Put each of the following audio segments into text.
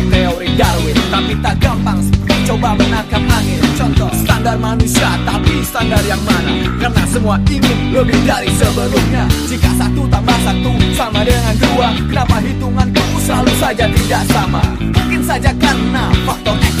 praktek teori Darwin Tapi tak gampang. Coba menangkap angin Contoh standar manusia tapi standar yang mana? Karena semua ingin lebih dari sebelumnya. Jika satu tambah satu sama dengan dua Kenapa hitunganku selalu saja tidak sama? Mungkin saja karena faktor X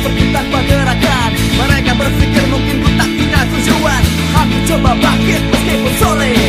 seperti tanpa gerakan. Mereka berpikir mungkin ku tak punya tujuan. Aku coba bangkit meskipun sulit